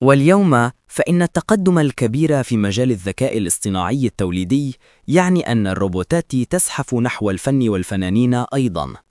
واليوم فإن التقدم الكبير في مجال الذكاء الاصطناعي التوليدي يعني أن الروبوتات تزحف نحو الفن والفنانين أيضاً.